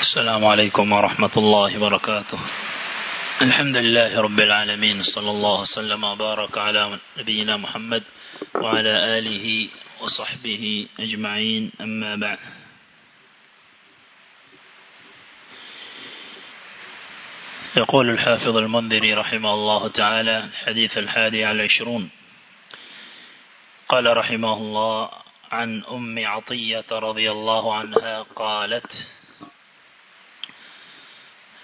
السلام عليكم ورحمة الله وبركاته. الحمد لله رب العالمين صلى الله وسلم وبارك على نبينا محمد وعلى آله وصحبه أجمعين أما بعد. يقول الحافظ المنذري رحمه الله تعالى الحديث الحادي على عشرون قال رحمه الله عن أم عطية رضي الله عنها قالت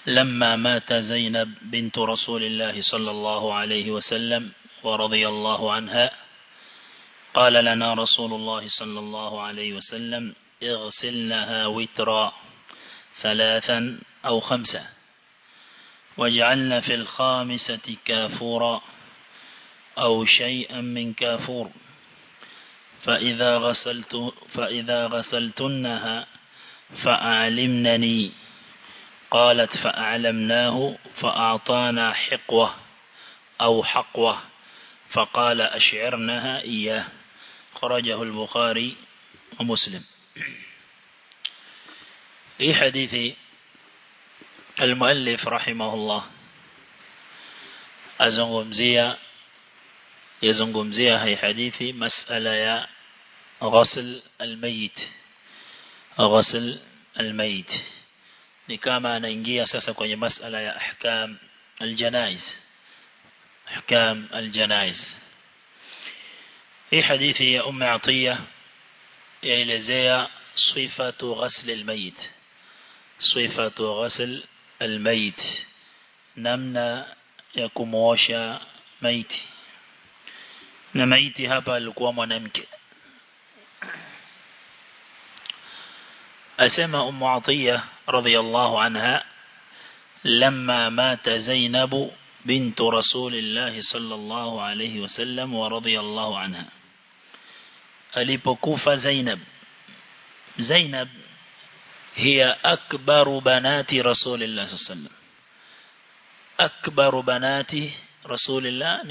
لما مات زينب بنت رسول الله صلى الله عليه وسلم ورضي الله عنها قال لنا رسول الله صلى الله عليه وسلم اغسلنها وترا ثلاثا أو خمسة واجعلنا في الخامسة كافورا أو شيئا من كافور فإذا غسلت فإذا غسلتنها فأعلمنني قالت فأعلمناه فأعطانا حقوة أو حقوة فقال أشعرنها إياه. خرجه البخاري ومسلم. في حديث المؤلف رحمه الله. أزنغمزية يزنغمزية هي حديثي مسألة يا غسل الميت. غسل الميت. Ni kama anaingia sasa kwenye masala ya ahkam aljanaiz ahkam aljanaiz hii hadithi ya ummu atiya yaelezea sifatu ghasl almayit sifatu ghasl almayit namna ya kumuosha maiti na maiti hapa alikuwa mwanamke أسمى أم عطية رضي الله عنها لما مات زينب بنت رسول الله صلى الله عليه وسلم ورضي الله عنها. أليبكوف زينب. زينب هي أكبر بنات رسول الله صلى الله عليه وسلم. أكبر بنات رسول الله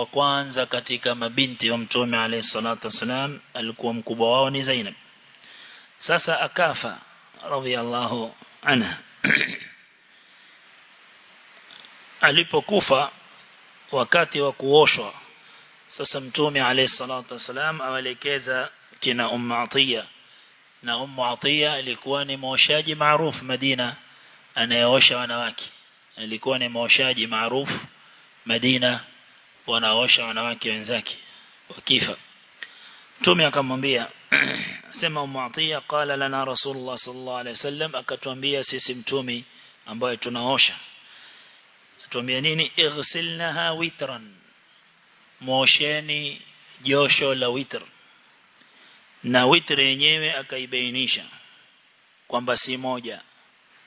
wa kwanza katika mabinti wa mtume alayhi salatu wasalam alikuwa mkubwa wao ni Zainab sasa akafa radhiallahu anha alipokufa wakati wa kuoshwa sasa mtume alayhi salatu wasalam awalekeza kina ummu atiya. Na ummu atiya alikuwa ni mwoshaji maarufu Madina anayeosha wanawake. Alikuwa ni mwoshaji maarufu Madina wanaosha wanawake wenzake wakifa. Mtume akamwambia sema Ummatia qala lana Rasulullah sallallahu alaihi wasallam akatuambia sisi mtumi ambaye tunaosha. Atuambia nini? Ighsilnaha witran mosheni josho la witr. Na witr yenyewe akaibainisha kwamba si moja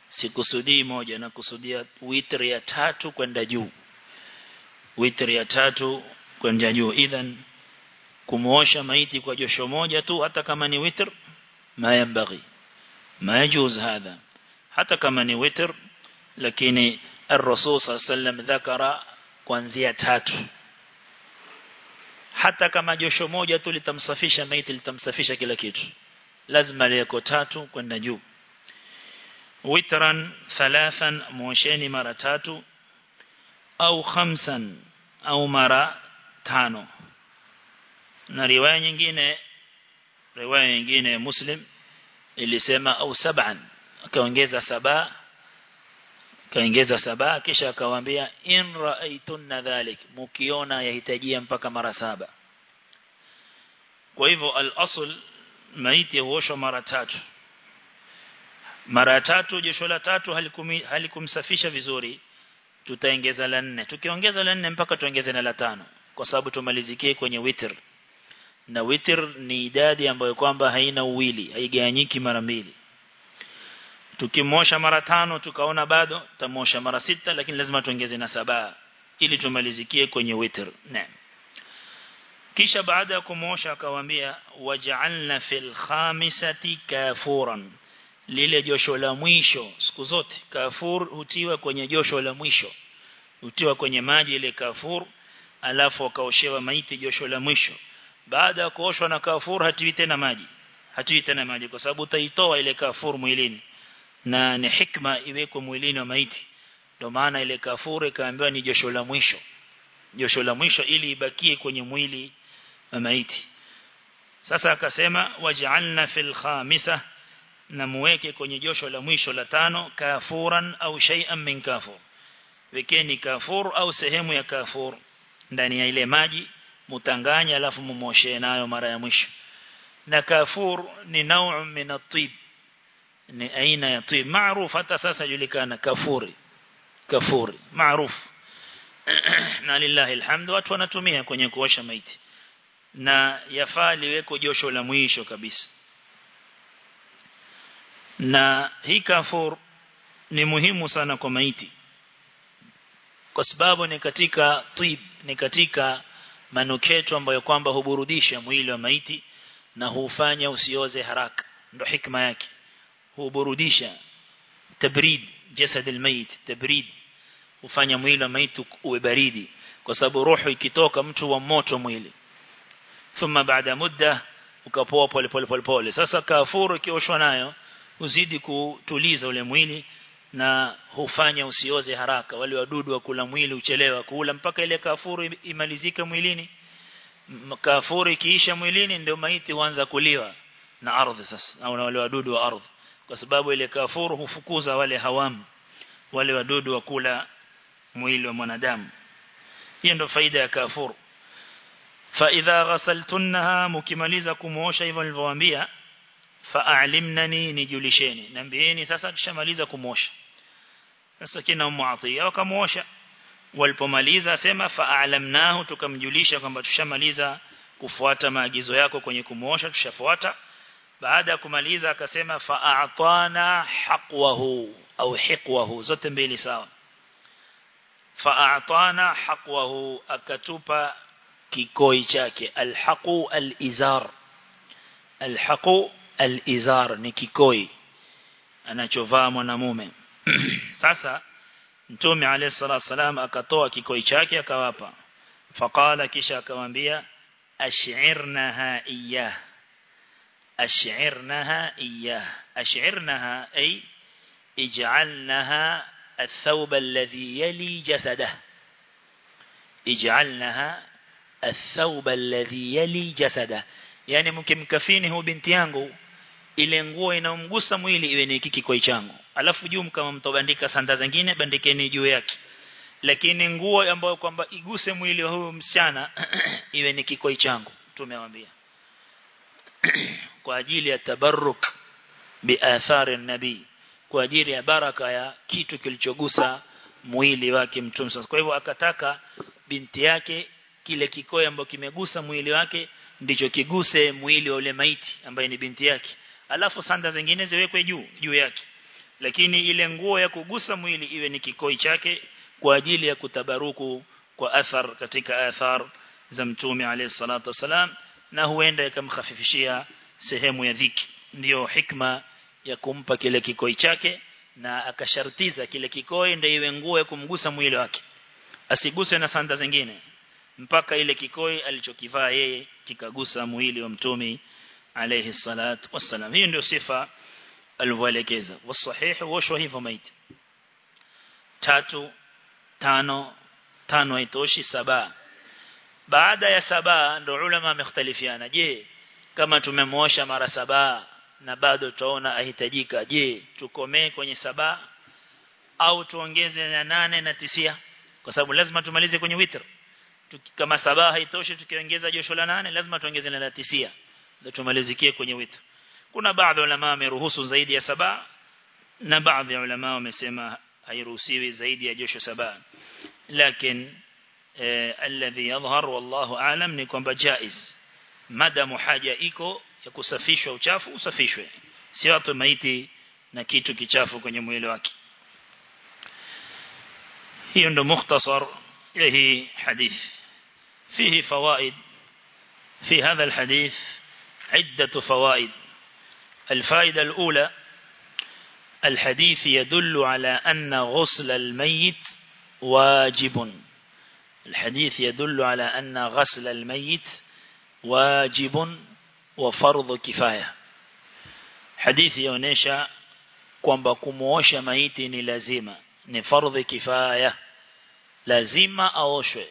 sikusudii moja na kusudia witr ya tatu kwenda juu. Witr ya tatu kwenda juu. Idhan kumuosha maiti kwa josho moja tu hata kama ni witr ma yambaghi ma yajuz hadha hata kama ni witr lakini الرسول صلى الله عليه وسلم ذكر kuanzia tatu hata kama josho moja tu litamsafisha maiti litamsafisha kila kitu lazima liyako tatu kwenda juu witran thalathan muosheni mara tatu au khamsan au mara tano na riwaya nyingine riwaya nyingine muslim ilisema au sab'an akaongeza saba kaongeza saba kisha akawaambia in ra'aytunna dhalik mukiona yahitajia mpaka mara saba. Kwa hivyo al-asl maiti huoshwa mara tatu. Mara tatu josho la tatu halikumsafisha vizuri tutaongeza la nne. Tukiongeza la nne mpaka tuongeze na la tano kwa sababu tumalizikie kwenye witr na witr ni idadi ambayo kwamba haina uwili haigawanyiki mara mbili. Tukimosha mara tano tukaona bado tamosha mara sita lakini lazima tuongeze na saba ili tumalizikie kwenye witr. Naam. Kisha baada ya kumosha akawaambia waj'alna fil khamisati kafuran. Lile josho la mwisho siku zote kafur hutiwa kwenye josho la mwisho hutiwa kwenye maji ile kafur alafu akaoshewa maiti josho la mwisho baada ya kuoshwa na kafur hatiwi tena maji. Hatiwi tena maji kwa sababu utaitoa ile kafur mwilini. Na ni hikma iwekwe mwilini wa maiti. Ndio maana ile kafur ikaambiwa ni josho la mwisho. Josho la mwisho ili ibakie kwenye mwili wa maiti. Sasa akasema waj'alna fil khamisa na muweke kwenye josho la mwisho la tano kafuran au shay'an min kafur. Wekeni kafur au sehemu ya kafur ndani ya ile maji mutanganya alafu mumoshe nayo mara ya mwisho. Na kafur ni nau min at-tib ni aina ya tib. Maarufu hata sasa julikana kafuri kafuri maarufu na lillahi alhamdu watu wanatumia kwenye kuosha maiti. Na yafaa liweko josho la mwisho kabisa. Na hii kafur ni muhimu sana kwa maiti. Kwa sababu ni katika tib ni katika manuketo ambayo kwamba huburudisha mwili wa maiti na hufanya usioze haraka. Ndo hikma yake. Huburudisha. Tabrid jasad almayit tabrid. Hufanya mwili wa maiti uwe baridi. Kwa sababu roho ikitoka mtu wa moto mwili. Thumma baada muda ukapoa pole pole pole pole. Sasa kafuru ikioshwa nayo uzidi kutuliza ule mwili na hufanya usioze haraka. Wale wadudu wa kula mwili uchelewa kula mpaka ile kafuru imalizike mwilini. Kafuru ikiisha mwilini ndio maiti huanza kuliwa na ardhi sasa au na wale wadudu wa ardhi. Kwa sababu ile kafuru hufukuza wale hawamu wale wadudu wa kula mwili wa mwanadamu. Hiyo ndio faida ya kafuru. Fa idha ghasaltunha mukimaliza kumuosha hivyo nilivyowaambia fa'alimnani nijulisheni. Nambieni sasa kishamaliza kumuosha sasa kina muatia wakamuosha walipomaliza asema fa'alamnahu tukamjulisha kwamba tushamaliza kufuata maagizo yako kwenye kumuosha tushafuata. Baada ya kumaliza akasema fa'atana haqwahu au hiqwahu zote mbili sawa. Fa'atana haqwahu akatupa kikoi chake. Alhaqu alizar. Alhaqu alizar ni kikoi anachovaa mwanamume sasa mtume alayhi salatu wasalam akatoa kikoi chake akawapa faqala kisha akamwambia ash'irnaha iyyah ash'irnaha iyyah ash'irnaha ay ij'alnaha الثوب الذي يلي جسده اجعلنها الثوب الذي يلي جسده yani mkimkafini hu binti yangu ile nguo inaomgusa mwili iwe ni kiki kwa changu. Alafu juu kama mtobandika sanda zingine bandikeni juu yake. Lakini nguo ambayo kwamba iguse mwili wa huyo msichana iwe ni kikoi changu tumewaambia kwa ajili ya tabarruk bi athari nabii. Kwa ajili ya baraka ya kitu kilichogusa mwili wake mtume kwa hivyo akataka binti yake kile kikoi ambacho kimegusa mwili wake ndicho kiguse mwili wa ule maiti ambaye ni binti yake alafu sanda zingine ziwekwe juu juu yake. Lakini ile nguo ya kugusa mwili iwe ni kikoi chake kwa ajili ya kutabaruku kwa athar katika athar za mtume alayhi salatu wasalam na huenda ikamkhafifishia sehemu ya dhiki. Ndiyo hikma ya kumpa kile kikoi chake na akashartiza kile kikoi ndio iwe nguo ya kumgusa mwili wake. Asiguse na sanda zingine. Mpaka ile kikoi alichokivaa yeye kikagusa mwili wa mtume alayhi salatu wassalam. Hiyo ndio sifa alivyoelekeza. Wasahihi woshwa hivyo maiti. Tatu tano tano haitoshi saba. Baada ya saba ndio ulama wamekhtalifiana. Je kama tumemwosha mara saba na bado tutaona ahitajika je tukomee kwenye saba au tuongeze na nane na tisia? Kwa sababu lazima tumalize kwenye witr. Kama saba haitoshi tukiongeza josho la nane lazima tuongeze na la tisia tumalizikie kwenye witr kuna baadhi ulama wameruhusu zaidi ya saba na baadhi ya ulama wamesema hairuhusiwi zaidi ya josho saba lakini alladhi yadhhar wallahu aalam ni kwamba jaiz madamu haja iko ya kusafishwa uchafu usafishwe si watu maiti na kitu kichafu kwenye mwili wake hiyo ndo mukhtasar ya hii hadith فيه فوائد في هذا الحديث عدة فوائد. الفائدة الأولى الحديث يدل على أن غسل الميت واجب. الحديث يدل على أن غسل الميت واجب وفرض كفاية. حديث يونيشا كم بكم وش ميت لازم نفرض كفاية لازم أوشه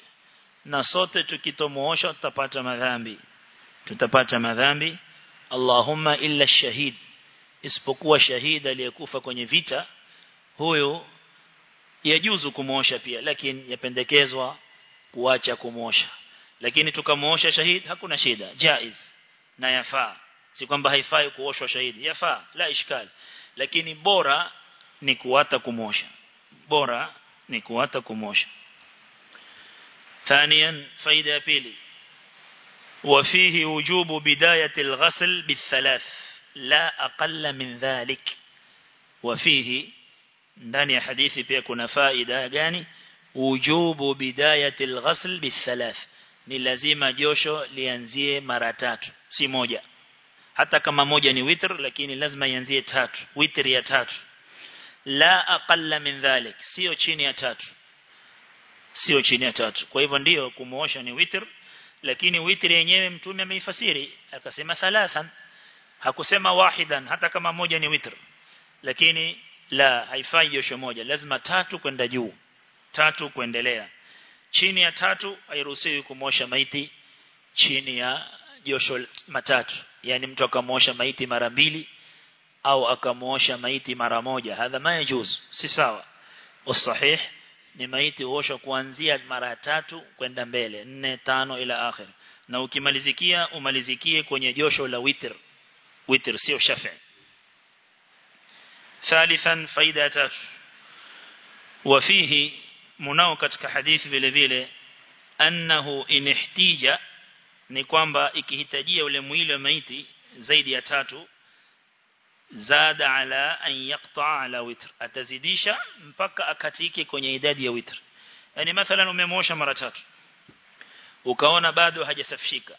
نصوت تكتم وش تبات مذنبي tutapata madhambi Allahumma illa shahid isipokuwa shahid aliyekufa kwenye vita huyo yajuzu kumuosha pia lakini yapendekezwa kuacha kumuosha lakini tukamuosha shahid hakuna shida jaiz na yafaa si kwamba haifai kuoshwa shahidi yafaa la ishkali lakini bora ni kuata kumosha bora ni kuata kumosha ثانيا فائده pili وفيه وجوب بداية الغسل بالثلاث لا أقل من ذلك وفيه ndani ya hadithi pia kuna faida gani wujubu bidayati alghasl bithalath ni lazima josho lianzie mara tatu si moja hata kama moja ni witr lakini lazima ianzie tatu witr ya tatu la aqalla min dhalik sio chini ya tatu sio chini ya tatu kwa hivyo ndio kumuosha ni witr lakini witri yenyewe mtume ameifasiri. Akasema thalathan hakusema wahidan hata kama moja ni witr. Lakini la haifai josho moja. Lazima tatu kwenda juu tatu kuendelea. Chini ya tatu hairuhusiwi kumosha maiti. Chini ya josho matatu. Yani mtu akamosha maiti mara mbili au akamosha maiti mara moja. Hadha ma yajuz si sawa. Usahih ni maiti huoshwa kuanzia mara tatu kwenda mbele nne tano ila akhir na ukimalizikia umalizikie kwenye josho la witr witr sio shafi ثالثا فائده tatu وفيه منao katika hadithi vile vile annahu inihtija ni kwamba ikihitajia ule mwili wa maiti zaidi ya tatu zada ala an yaqta ala witr. Atazidisha mpaka akatike kwenye idadi ya witr. Yani mathalan umemosha mara tatu. Ukaona bado hajasafishika.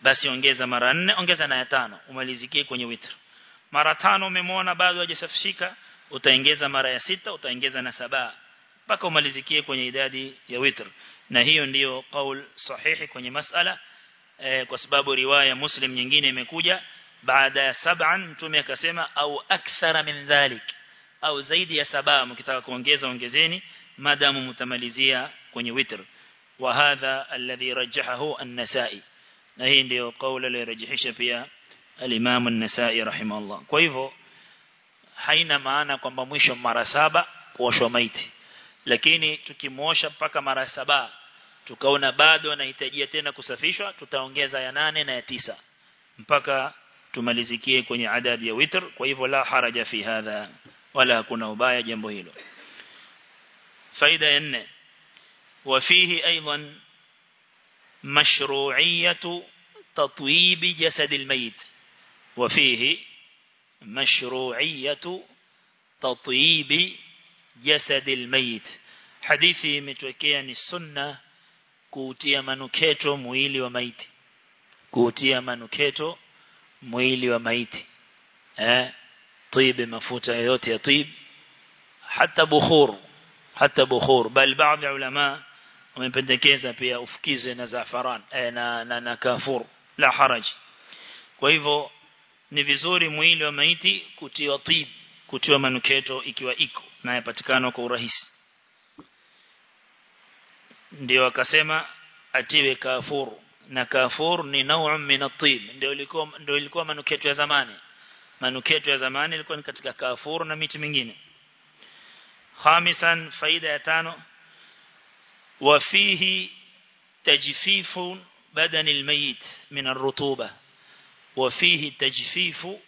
Basi ongeza mara nne ongeza na ya tano. Umalizikie kwenye witr. Mara tano umemwona bado hajasafishika utaongeza mara ya sita utaongeza na saba. Mpaka umalizikie kwenye idadi ya witr. Na hiyo ndiyo kaul sahihi kwenye masala eh, kwa sababu riwaya muslim nyingine imekuja baada ya sab'an mtume akasema au akthara min dhalik au zaidi ya saba mkitaka kuongeza ongezeni madamu mtamalizia kwenye witr wa hadha alladhi rajahahu an-nasa'i na hii ndio kauli aliyorajihisha pia al-Imam an-Nasa'i rahimahullah kwa hivyo haina maana kwamba mwisho mara saba kuoshwa maiti lakini tukimuosha mpaka mara saba tukaona bado anahitajia tena kusafishwa tutaongeza ya nane na ya tisa mpaka tumalizikie kwenye adadi ya witr kwa hivyo la haraja fi hadha wala hakuna ubaya jambo hilo faida ya nne وفيه أيضا مشروعية تطويب جسد الميت وفيه مشروعية تطيب جسد الميت hadithi imetokea ni sunna kuutia manuketo mwili wa maiti kuutia manuketo mwili wa maiti eh tibe mafuta yote ya tib hata bukhur hata bukhur. Bal baadhi ya ulama wamependekeza pia ufukize na zafaran eh, na, na, na kafur la haraj. Kwa hivyo ni vizuri mwili wa maiti kutiwa tib kutiwa manuketo ikiwa iko na yapatikana kwa urahisi. Ndio akasema atiwe kafur na kafur ni nau'un min at-tib. Ndio ilikuwa ndio ilikuwa manuketo ya zamani. Manuketu ya zamani ilikuwa ni katika kafur na miti mingine. Khamisan faida ya tano. Wa fihi tajfifu badani al-mayit min ar-rutuba. Wa fihi tajfifu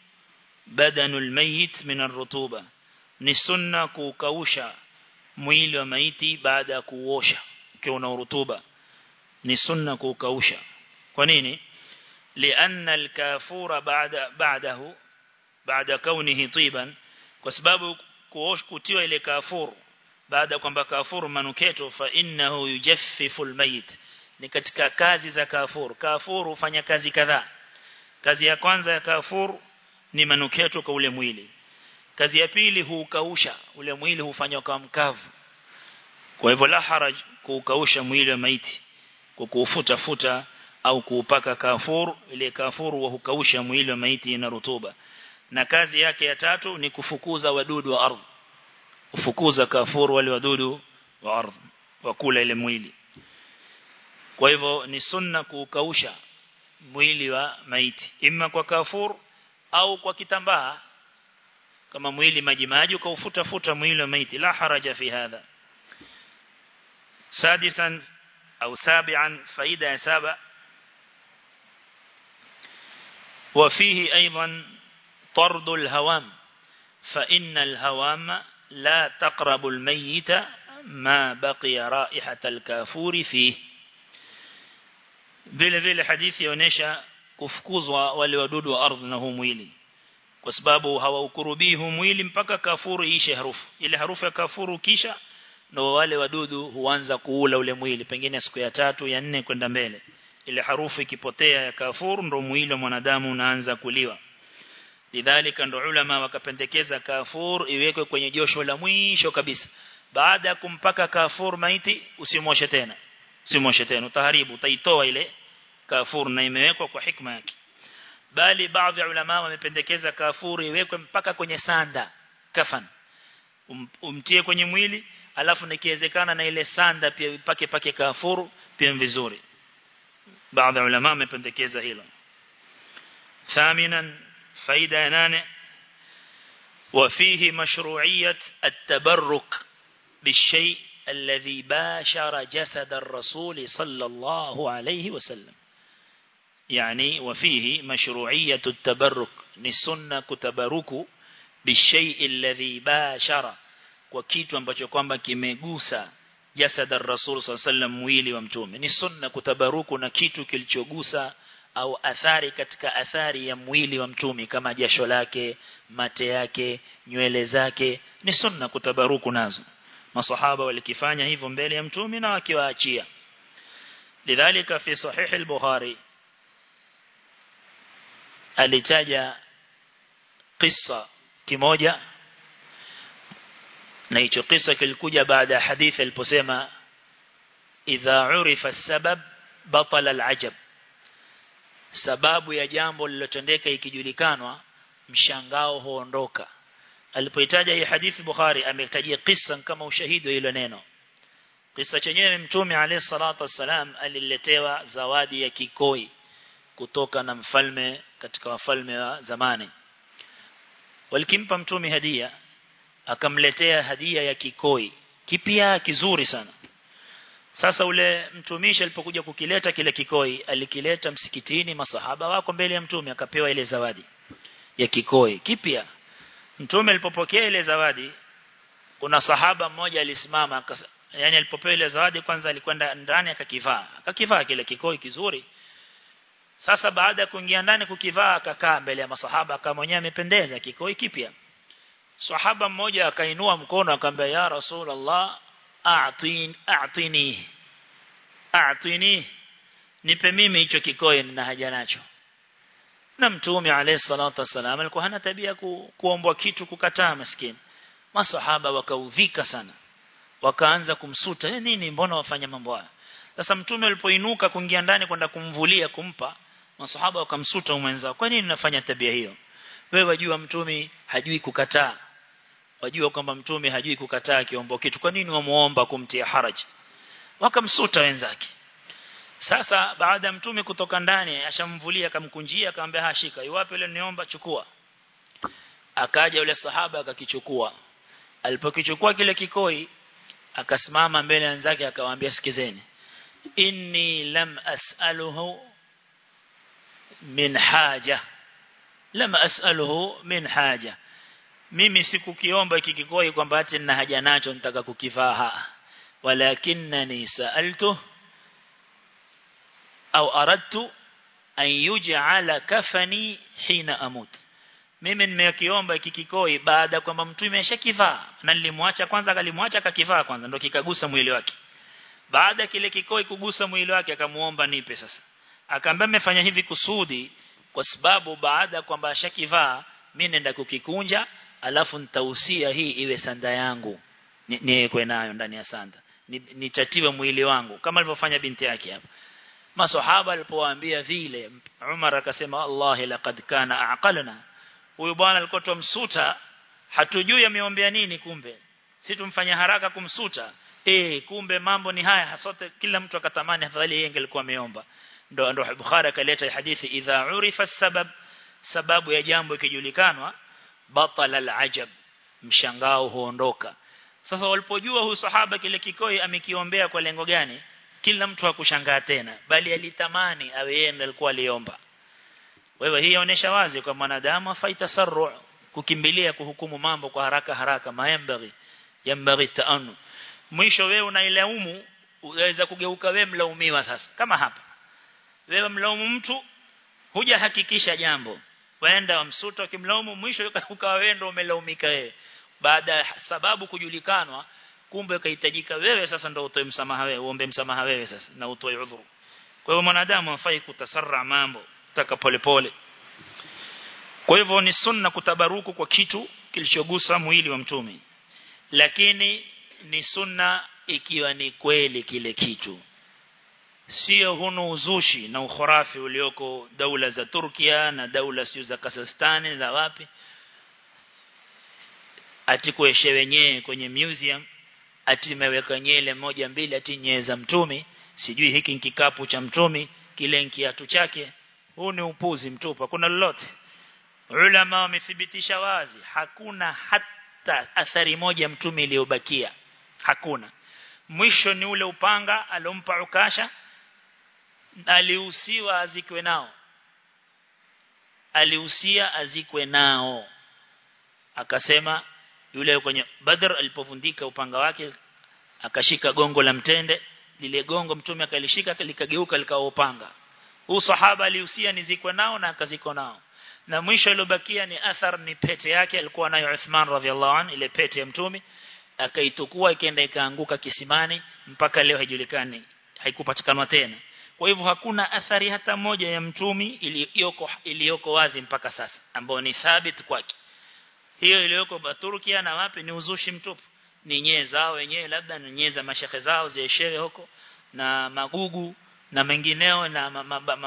badanu al-mayit min ar-rutuba. Ni sunna kukausha mwili wa maiti baada ya kuosha ukiwa una rutuba ni sunna kukausha. Kwa nini? Lianna alkafura baada baadahu baada kaunihi tiban kwa sababu kuosh kutiwa ile kafuru baada kwamba kafuru manuketo fa innahu yujaffifu almayit. Ni katika kazi za kafuru kafuru hufanya kazi kadhaa. Kazi ya kwanza ya kafuru ni manuketo kwa ule mwili. Kazi ya pili huukausha. Ule mwili hufanywa kwa mkavu. Kwa hivyo la haraj kuukausha mwili wa maiti kwa futa au kuupaka kafur ile kafuru hukausha mwili wa maiti na rutuba. Na kazi yake ya tatu ni kufukuza wadudu wa ardhi. Kufukuza kafur wale wadudu wa ardhi wakula ile mwili. Kwa hivyo ni sunna kuukausha mwili wa maiti imma kwa kafur au kwa kitambaa. Kama mwili maji maji ukaufuta futa mwili wa maiti la haraja fi hadha. Sadisan أو سابعا فإذا ساب. وفيه أيضا طرد الهوام فإن الهوام لا تقرب الميت ما بقي رائحة الكافور فيه. ذل ذل حديث يونيشا كفكوز والودود وأرض نهوميلي kwa sababu hawaukurubii humwili mpaka kafuru كافور harufu. هروف harufu هروف كافور kisha ndo wale wadudu huanza kuula ule mwili pengine siku ya tatu ya nne kwenda mbele. Ile harufu ikipotea ya kafur ndo mwili wa mwanadamu unaanza kuliwa. Lidhalika ndo ulama wakapendekeza kafur iwekwe kwenye josho la mwisho kabisa. Baada ya kumpaka kafur maiti usimoshe tena. Usimoshe tena utaharibu utaitoa ile kafur na imewekwa kwa hikma yake. Bali baadhi ya ulama wamependekeza kafur iwekwe mpaka kwenye sanda kafan. Um, umtie kwenye mwili alafu nikiwezekana na ile sanda pia ipake pake kafuru pia vizuri. Baadhi ya ulama wamependekeza hilo. ثامنا فايدة نانه وفيه مشروعية التبرك بالشيء الذي باشر جسد الرسول صلى الله عليه وسلم يعني وفيه مشروعية التبرك نسنة كتبرك بالشيء الذي باشر kwa kitu ambacho kwamba kimegusa jasad ar-rasul sallam mwili wa mtume. Ni sunna kutabaruku na kitu kilichogusa au athari katika athari ya mwili wa mtume kama jasho lake mate yake nywele zake. Ni sunna kutabaruku nazo. Masahaba walikifanya hivyo mbele ya mtume na wakiwaachia. Lidhalika fi sahih al-bukhari alitaja qissa kimoja na hicho kisa kilikuja baada ya hadithi aliposema idha urifa as-sabab batala al-ajab. Sababu ya jambo lilotendeka ikijulikanwa mshangao huondoka. Alipoitaja hii hadithi Bukhari ametajia kisa kama ushahidi wa hilo neno. Kisa chenyewe mtume alayhi salatu wassalam aliletewa zawadi ya kikoi kutoka na mfalme katika wafalme wa zamani. Walikimpa mtume hadia akamletea hadia ya kikoi. Kipya kizuri sana. Sasa ule mtumishi alipokuja kukileta kile kikoi alikileta msikitini masahaba wako mbele ya mtume akapewa ile zawadi ya kikoi. Kipya. Mtume alipopokea ile zawadi kuna sahaba mmoja alisimama yani alipopewa ile zawadi kwanza alikwenda ndani akakivaa. Akakivaa kile kikoi kizuri. Sasa baada ya kuingia ndani kukivaa akakaa mbele ya masahaba kama mwenyewe amependeza kikoi kipya sahaba mmoja akainua mkono akamwambia ya rasulullah a'tin a'tini a'tini nipe mimi hicho kikoi nina haja nacho. Na mtume alayhi salatu wasalam alikuwa hana tabia ku, kuombwa kitu kukataa maskini. Masahaba wakaudhika sana. Wakaanza kumsuta eh nini mbona wafanya mambo haya? Sasa mtume alipoinuka kuingia ndani kwenda kumvulia kumpa masahaba wakamsuta mwenzao kwa nini unafanya tabia hiyo? Wewe wajua mtume hajui kukataa wajua kwamba mtume hajui kukataa kiombo kitu. Kwa nini wamuomba kumtia haraji? Wakamsuta wenzake. Sasa baada ya mtume kutoka ndani ashamvulia akamkunjia akamwambia hashika iwape ile niomba chukua. Akaja yule sahaba akakichukua. Alipokichukua kile kikoi akasimama mbele ya wenzake akawaambia sikizeni. Inni lam as'aluhu min haja. Lam as'aluhu min haja mimi sikukiomba hiki kikoi kwamba ati nina haja nacho nitaka kukivaa walakinni sa'altu au aradtu an yuj'ala kafani hina amut. Mimi nimekiomba hiki kikoi baada kwamba mtume ameshakivaa na nilimwacha kwanza akalimwacha akakivaa kwanza ndio kikagusa mwili wake. Baada kile kikoi kugusa mwili wake akamuomba nipe sasa. Akaambia mmefanya hivi kusudi kwa sababu baada kwamba ashakivaa mimi nenda kukikunja alafu nitahusia hii iwe sanda yangu niwekwe nayo ndani ya sanda. Nitatiwe mwili wangu kama alivyofanya binti yake hapa. Maswahaba alipowaambia vile Umar akasema wallahi laqad kana aqalna. Huyu bwana alikuwa tumsuta hatujui ameombea nini kumbe. Si tumfanya haraka kumsuta. Eh kumbe mambo ni haya sote kila mtu akatamani afadhali yeye angelikuwa ameomba. Ndo ndo Bukhari akaleta hadithi idha urifa sabab sababu ya jambo ikijulikanwa batala alajab mshangao huondoka. Sasa walipojua huyu sahaba kile kikoi amekiombea kwa lengo gani kila mtu hakushangaa tena bali alitamani awe yeye ndiye alikuwa aliomba. Wewe hii inaonyesha wazi kwa mwanadamu afai tasarru kukimbilia kuhukumu mambo kwa haraka haraka maembari yambari taanu mwisho wewe unailaumu unaweza kugeuka wewe mlaumiwa sasa kama hapa. Wewe mlaumu mtu hujahakikisha jambo waenda wamsuta kimlaumu mwisho ukawa wewe ndio umelaumika wewe baada ya sababu kujulikanwa kumbe kahitajika wewe sasa ndio utoe msamaha wewe uombe msamaha wewe sasa na utoe udhuru. Kwa hiyo mwanadamu afai kutasarra mambo taka polepole kwa hivyo ni sunna kutabaruku kwa kitu kilichogusa mwili wa mtume. Lakini ni sunna ikiwa ni kweli kile kitu sio huno uzushi na ukhurafi ulioko daula za Turkia na daula sio za Kazakhstan za wapi. Ati wenyewe kwenye museum ati imeweka nyele moja mbili ati nyeza mtumi. Sijui hiki kikapu cha mtumi kile kiatu chake. Huu ni upuzi mtupa kuna lolote. Ulama wamethibitisha wazi hakuna hata athari moja mtumi iliyobakia. Hakuna. Mwisho ni ule upanga alompa ukasha alihusiwa azikwe nao. Alihusia azikwe nao. Akasema yule kwenye Badr alipovundika upanga wake akashika gongo la mtende lile gongo mtume akalishika likageuka likawa upanga. Huu sahaba alihusia nizikwe nao na akazikwa nao. Na mwisho iliyobakia ni athar ni pete yake alikuwa nayo Uthman radhiallahu an ile pete ya mtume. Akaitukua ikaenda ikaanguka kisimani mpaka leo haijulikani haikupatikana tena kwa hivyo hakuna athari hata moja ya mtumi iliyoko iliyoko wazi mpaka sasa ambayo ni thabit kwake. Hiyo iliyoko Turkia na wapi ni uzushi mtupu. Ni nyee zao wenyewe labda ni nyee za mashekhe zao zieshewe huko na magugu na mengineo na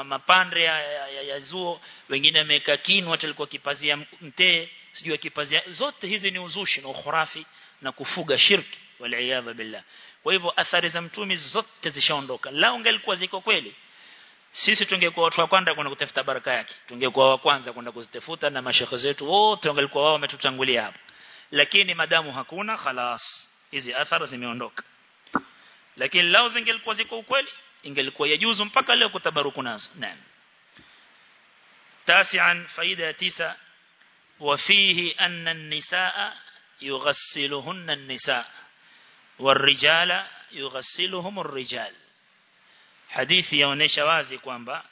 mapandre ya, ya, ya, ya zuo. Wengine wameka kinu watu walikuwa kipazia mtee sijui kipazia zote hizi ni uzushi na ukhurafi na kufuga shirki wal billah kwa hivyo athari za mtumi zote zishaondoka lao ungelikuwa ziko kweli sisi tungekuwa watu wa kwanza kwenda kutafuta baraka yake tungekuwa wa kwanza kwenda kuzitafuta na mashekhe zetu wote wangelikuwa wao wametutangulia hapo lakini madamu hakuna khalas hizi athari zimeondoka lakini lao zingelikuwa ziko ukweli ingelikuwa yajuzu mpaka leo kutabaruku nazo naam تاسعا فائدة تسع وفيه أن النساء يغسلهن النساء warijala yughasiluhum arrijal hadithi yaonesha wazi kwamba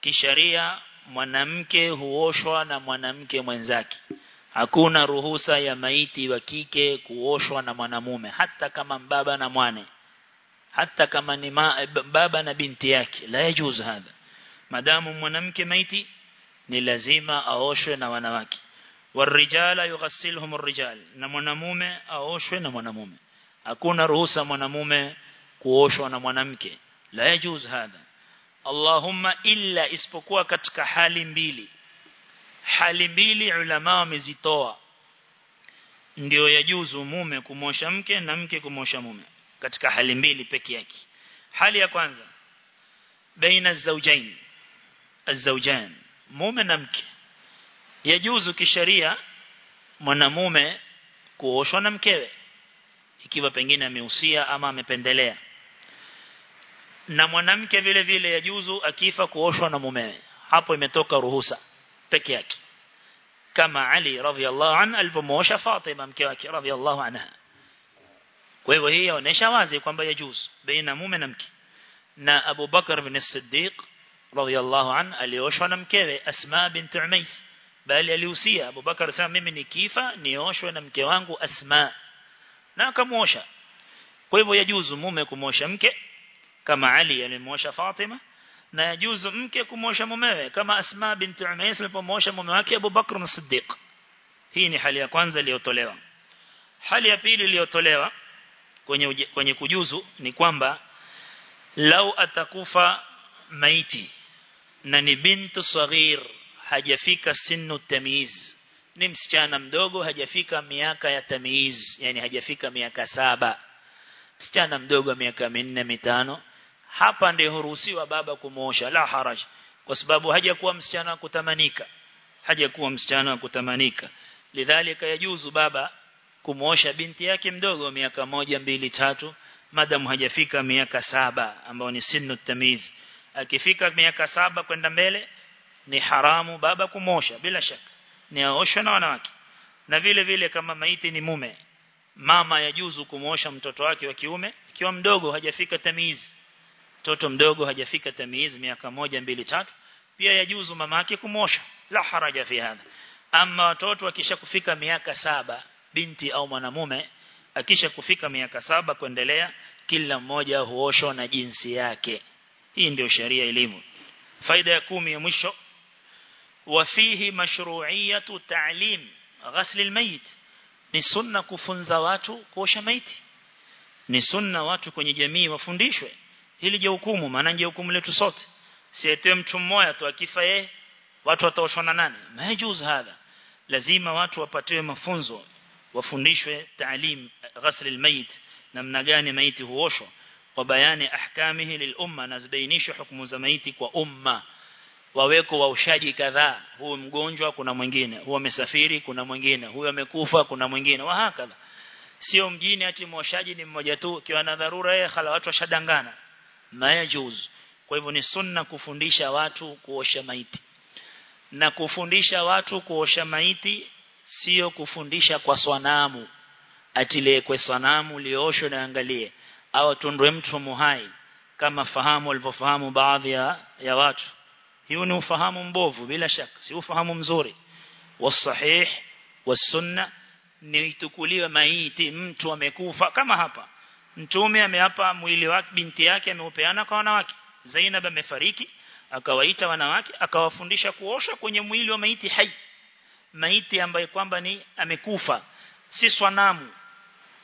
kisharia mwanamke huoshwa na mwanamke mwenzake. Hakuna ruhusa ya maiti wa kike kuoshwa na mwanamume hata kama baba na mwane hata kama ni ma, baba na binti yake. La yajuz hadha. Madamu mwanamke maiti ni lazima aoshwe na wanawake. Warijala yughasilhum rijal na mwanamume aoshwe na mwanamume hakuna ruhusa mwanamume kuoshwa na mwanamke. La yajuz hadha. Allahumma illa isipokuwa katika hali mbili. Hali mbili ulama wamezitoa. Ndio yajuzu mume kumosha mke na mke kumosha mume. Katika hali mbili peke yake. Hali ya kwanza. Baina az-zawjayn. Az-zawjan. Mume na mke. Yajuzu kisheria mwanamume kuoshwa na mkewe ikiwa pengine amehusia ama amependelea. Na mwanamke vile vile yajuzu akifa kuoshwa na mumewe hapo imetoka ruhusa peke yake. Kama Ali radhiallahu anhu alipomosha Fatima mke wake radhiallahu anha. Kwa hivyo hii inaonyesha wazi kwamba yajuzu baina mume na mke. Na Abu Bakar bin Siddiq radhiallahu anhu alioshwa na mkewe Asma bint Umais bali alihusia Abu Bakar sema mimi nikifa nioshwe na mke wangu Asma na akamuosha kwa hivyo yajuzu mume kumosha mke kama Ali alimosha Fatima na yajuzu mke kumosha mumewe kama Asma bint Umais alipomosha mume wake Abu Bakr as-Siddiq. Hii ni hali ya kwanza iliyotolewa. Hali ya pili iliyotolewa kwenye kwenye kujuzu ni kwamba lau atakufa maiti na ni bintu saghir hajafika sinu tamiz ni msichana mdogo hajafika miaka ya tamiz yani hajafika miaka saba. Msichana mdogo miaka minne mitano. Hapa ndio huruhusiwa baba kumuosha la haraj kwa sababu hajakuwa msichana wa kutamanika. Hajakuwa msichana wa kutamanika. Lidhalika yajuzu baba kumuosha binti yake mdogo miaka moja mbili tatu. Madamu hajafika miaka saba ambao ni sinu tamiz. Akifika miaka saba kwenda mbele ni haramu baba kumosha bila shaka ni na wanawake. Na vile vile kama maiti ni mume. Mama yajuzu kumosha mtoto wake wa kiume ikiwa mdogo hajafika tamiz. Mtoto mdogo hajafika tamiz miaka moja mbili tatu. Pia yajuzu mama yake la haraja fi hadha. Ama watoto akisha kufika miaka saba binti au mwanamume akisha kufika miaka saba kuendelea kila mmoja huoshwa na jinsi yake. Hii ndio sheria elimu. Faida ya kumi ya mwisho وفيه مشروعية تعليم غسل الميت ni sunna kufunza watu kuosha maiti ni sunna watu kwenye jamii wafundishwe hili je hukumu maana je hukumu letu sote sietwe mtu mmoja tu akifa yeye watu wataoshwa na nani majuz hadha lazima watu wapatiwe mafunzo wafundishwe taalim ghasl almayit namna gani maiti huoshwa wa bayani ahkamihi lilumma na zibainishwe hukumu za maiti kwa umma waweko waushaji kadhaa. Huyu mgonjwa kuna mwingine. Huyu amesafiri kuna mwingine. Huyu amekufa kuna mwingine. Wahakala sio mjini ati mwashaji ni mmoja tu. Kiwa na dharura yeye khala watu washadangana. Mayajuz kwa hivyo ni sunna kufundisha watu kuosha maiti. Na kufundisha watu kuosha maiti sio kufundisha kwa swanamu. Atile kwa swanamu lioshwe na angalie. Au tundwe mtu muhai. Kama fahamu walivyofahamu baadhi ya, ya watu hiyo ni ufahamu mbovu bila shaka. Si ufahamu mzuri. Wasahih wasunna ni itukuliwa maiti. Mtu amekufa kama hapa. Mtume ameapa mwili wake binti yake ameupeana kwa wanawake. Zainab amefariki akawaita wanawake akawafundisha kuosha kwenye mwili wa maiti hai. Maiti ambaye kwamba ni amekufa. Si swanamu.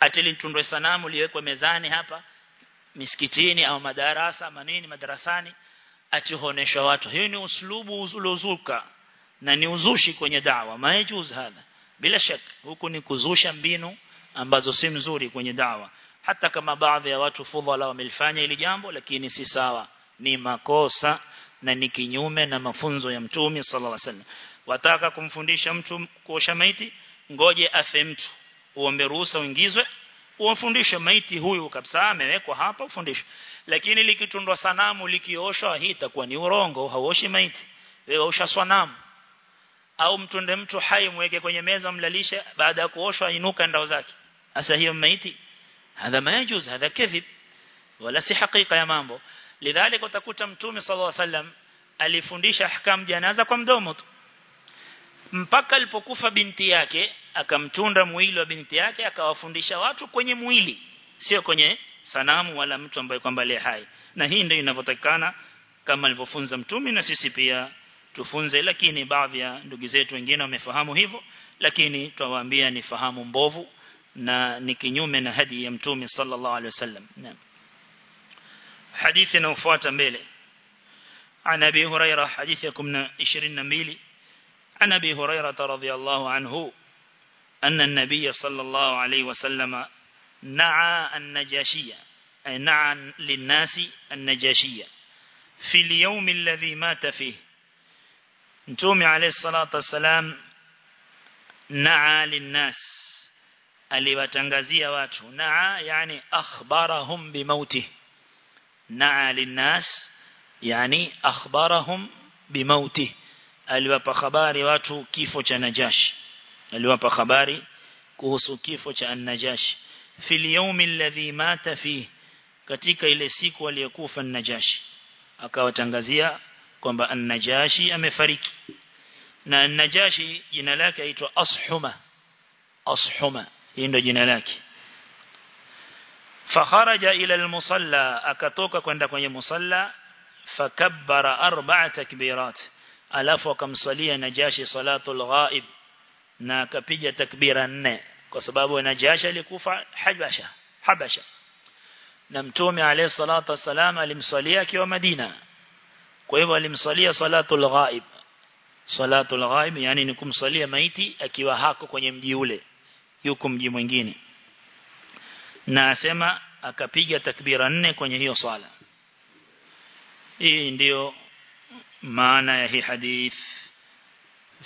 Atilitundwe sanamu liwekwe mezani hapa misikitini au madarasa manini madarasani atihonesha watu. Hiyo ni uslubu uzuluzuka na ni uzushi kwenye dawa. Maejuz hadha bila shaka huku ni kuzusha mbinu ambazo si mzuri kwenye dawa. Hata kama baadhi ya watu fudhala wamelifanya ili jambo lakini si sawa. Ni makosa na ni kinyume na mafunzo ya mtume sallallahu alaihi wasallam. Wataka kumfundisha mtu kuosha maiti? Ngoje afe mtu. Uombe ruhusa uingizwe uwafundishe. Maiti huyu kabisa amewekwa hapa ufundishe. Lakini likitundwa sanamu likioshwa hii itakuwa ni urongo hauoshi maiti. Wewe osha sanamu au mtunde mtu hai mweke kwenye meza mlalishe baada ya kuoshwa inuka ndao zake. Asa hiyo maiti? Hadha majuz hadha kadhib. Wala si hakika ya mambo. Lidhalika utakuta mtume sallallahu alaihi wasallam alifundisha ahkam janaza kwa mdomo tu. Mpaka alipokufa binti yake akamtunda mwili wa binti yake akawafundisha watu kwenye mwili sio kwenye sanamu wala mtu ambaye kwamba le hai na hii ndio inavyotakana kama alivyofunza mtume na sisi pia tufunze lakini baadhi ya ndugu zetu wengine wamefahamu hivyo lakini twawaambia ni fahamu mbovu na ni kinyume na hadi ya mtume sallallahu alaihi wasallam hadithi inayofuata mbele عن أبي هريرة حديثكم 22 عن أبي هريرة رضي الله عنه أن النبي صلى الله عليه وسلم نعى النجاشية أي نعى للناس النجاشية. في اليوم الذي مات فيه نتومي عليه الصلاة والسلام نعى للناس. اللي بتنغزي واتو نعى يعني أخبرهم بموته. نعى للناس يعني أخبرهم بموته. اللي بخبار واتو كيفو جنجاشي aliwapa habari kuhusu kifo cha an-najashi fil yawmi alladhi mata fi katika ile siku aliyokufa an-najashi akawatangazia kwamba an-najashi amefariki na an-najashi jina lake aitwa ashuma ashuma hii ndio jina lake fakharaja ila al-musalla akatoka kwenda kwenye musalla fakabbara arba'a takbirat alafu akamsalia najashi salatul ghaib na akapiga takbira nne. Kwa sababu najasha alikufa habasha habasha. Na mtume alayhi salatu wasalam alimsalia akiwa Madina. Kwa hivyo alimsalia salatul ghaib. Salatul ghaib yani ni kumsalia maiti akiwa hako kwenye mji ule. Yuko mji mwingine. Na asema akapiga takbira nne kwenye hiyo sala hii ndiyo maana ya hii hadith.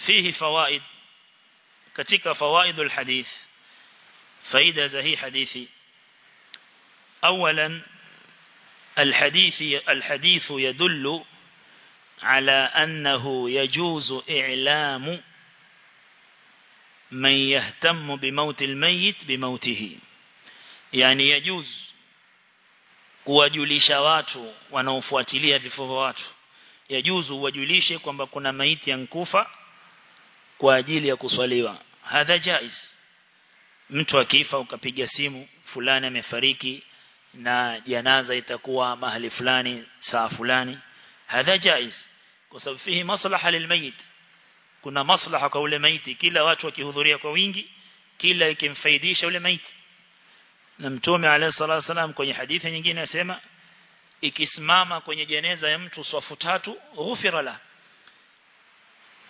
Fihi fawaid katika fawaidul hadith faida za hii hadithi اولا الحديث الحديث يدل على أنه يجوز إعلام من يهتم بموت الميت بموته يعني يجوز kuwajulisha watu wanaofuatilia vifo vya watu yajuzu wajulishe kwamba kuna maiti yankufa kwa ajili ya kuswaliwa. Hadha jais mtu akifa ukapiga simu fulani amefariki na janaza itakuwa mahali fulani saa fulani. Hadha jais kwa sababu fihi maslaha lilmayit kuna maslaha kwa ule maiti kila watu wakihudhuria kwa wingi kila ikimfaidisha ule maiti na mtume alayhi salatu wasalam kwenye hadithi nyingine asema ikisimama kwenye jeneza ya mtu swafu tatu ghufira la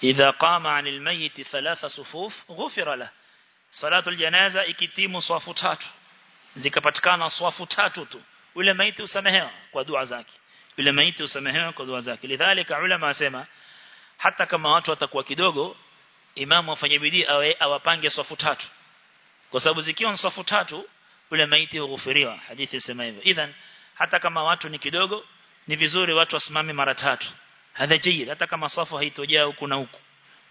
idha قام عن الميت ثلاث صفوف غفر له صلاة الجنازة ikitimu swafu tatu. Zikapatikana swafu tatu tu. Ule maiti usamehewa kwa dua zake. Ule maiti usamehewa kwa dua zake. Lidhalika ulama wasema hata kama watu watakuwa kidogo imamu afanye bidii awe awapange swafu tatu. Kwa sababu zikiwa swafu tatu ule maiti hughufiriwa. Hadithi sema hivyo. Idhan hata kama watu ni kidogo ni vizuri watu wasimame mara tatu hadha jayyid hata kama safu haitojaa huku na huku.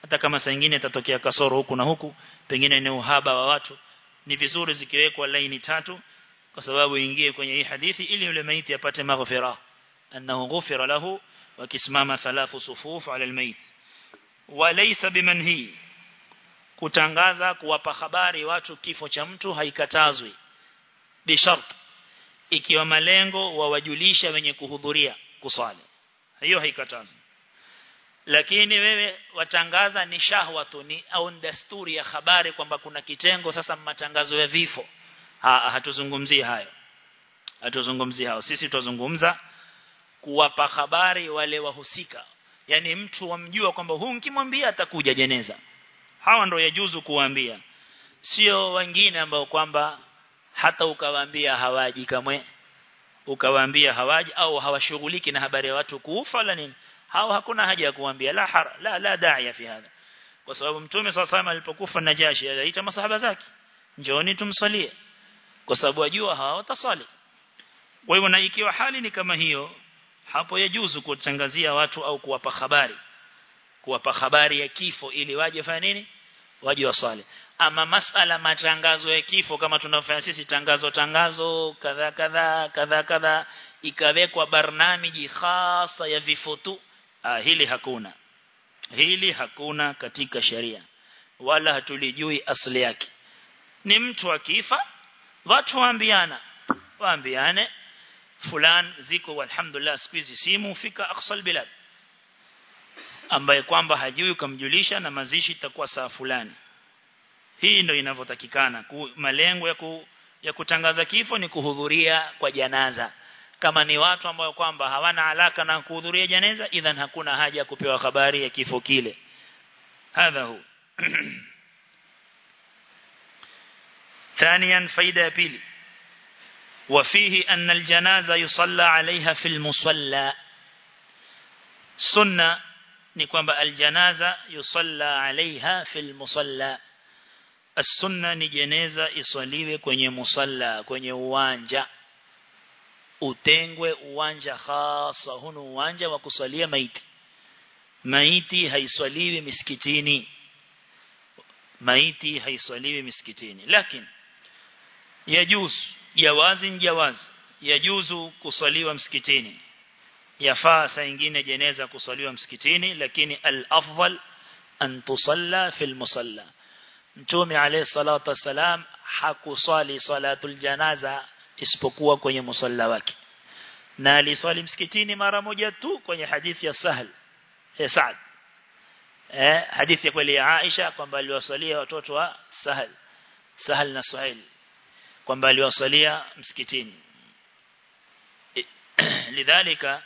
Hata kama saa nyingine itatokea kasoro huku na huku pengine ni uhaba wa watu. Ni vizuri zikiwekwa laini tatu kwa sababu ingie kwenye hii hadithi ili yule maiti apate maghfira. Annahu ghufira lahu wakisimama thalathu sufuf ala almayit. Walaysa bimanhi kutangaza kuwapa habari watu kifo cha mtu haikatazwi. Bishart ikiwa malengo wawajulisha wenye kuhudhuria kusali hiyo haikatazi. Lakini wewe watangaza ni shahwa tu ni au desturi ya habari kwamba kuna kitengo sasa matangazo ya vifo. Ha, hatuzungumzii hayo. Hatuzungumzii hayo. Sisi tutazungumza kuwapa habari wale wahusika. Yani mtu wamjua kwamba huu nkimwambia atakuja jeneza. Hawa ndio yajuzu kuwaambia. Sio wengine ambao kwamba hata ukawaambia hawaji kamwe ukawaambia hawaji au hawashughuliki na habari ya watu kufa la nini? Hao hakuna haja ya kuambia la har, la la daia fi hadha. Kwa sababu mtume sasa alipokufa najashi aliita masahaba zake. Njooni tumsalie. Kwa sababu ajua hawa watasali. Kwa hivyo na ikiwa hali ni kama hiyo hapo yajuzu kutangazia watu au kuwapa habari. Kuwapa habari ya kifo ili waje fanya nini? Waje wasali ama masala matangazo ya kifo kama tunafanya sisi tangazo tangazo kadha kadha kadha kadha ikawekwa barnamiji hasa ya vifo tu ah, hili hakuna. Hili hakuna katika sheria. Wala hatulijui asili yake. Ni mtu akifa watu waambiana waambiane fulan ziko alhamdulillah siku hizi simu fika aqsal bilad. Ambaye kwamba hajui kumjulisha na mazishi itakuwa saa fulani hii ndio inavyotakikana malengo ya, ku, ya kutangaza kifo ni kuhudhuria kwa janaza kama ni watu ambao kwamba hawana alaka na kuhudhuria janaza idhan hakuna haja ya kupewa habari ya kifo kile hadha hu ثانيا فائده pili وفيه أن الجنازة يصلى عليها في المصلى سنة نكوان الجنازة يصلى عليها في المصلى as-sunna ni jeneza iswaliwe kwenye musalla kwenye uwanja. Utengwe uwanja hasa hunu uwanja wa kusalia maiti. Maiti haiswaliwi miskitini. maiti haiswaliwi miskitini. lakini yajuz jawazi jawaz yajuzu kuswaliwa msikitini. Yafaa saa nyingine jeneza kuswaliwa msikitini lakini al-afdal an tusalla fil musalla mtume alayhi salatu wasalam hakuswali salatul janaza isipokuwa kwenye musalla wake. Na aliswali msikitini mara moja tu kwenye hadithi ya Sahal ya Saad. Eh hadithi ya kweli ya Aisha kwamba aliwasalia watoto wa Sahal Sahal na Suhail kwamba aliwasalia msikitini. Lidhalika